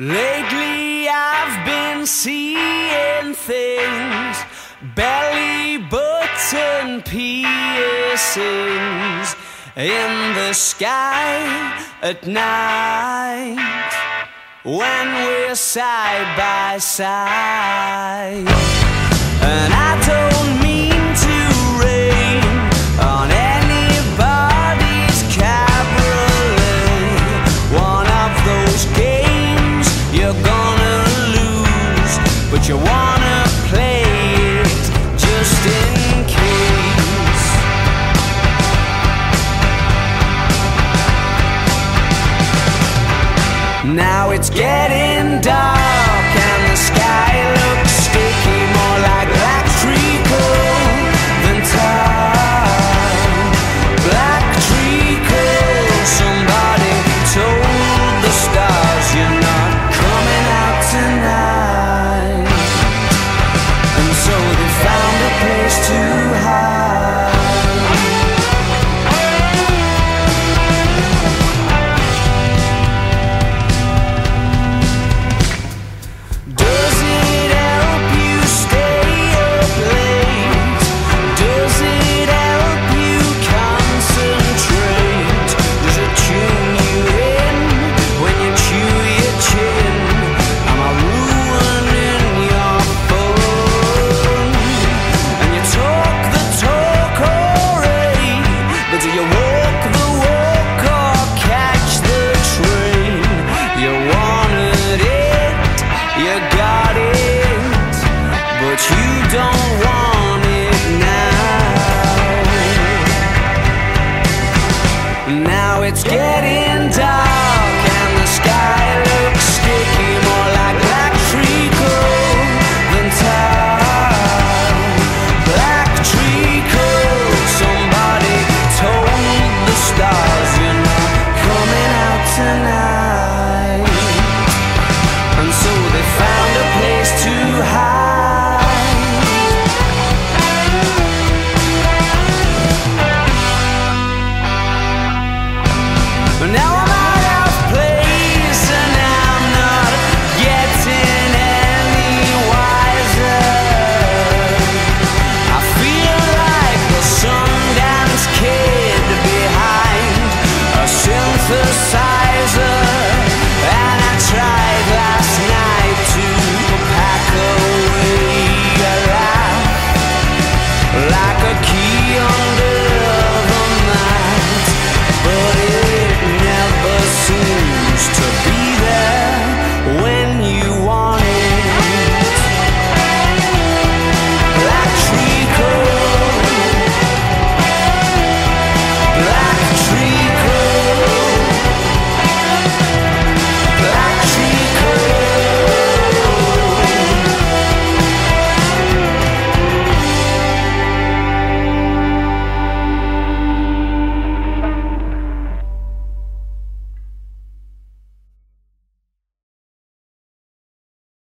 Lately I've been seeing things Belly button piercings In the sky at night When we're side by side. And I Now it's getting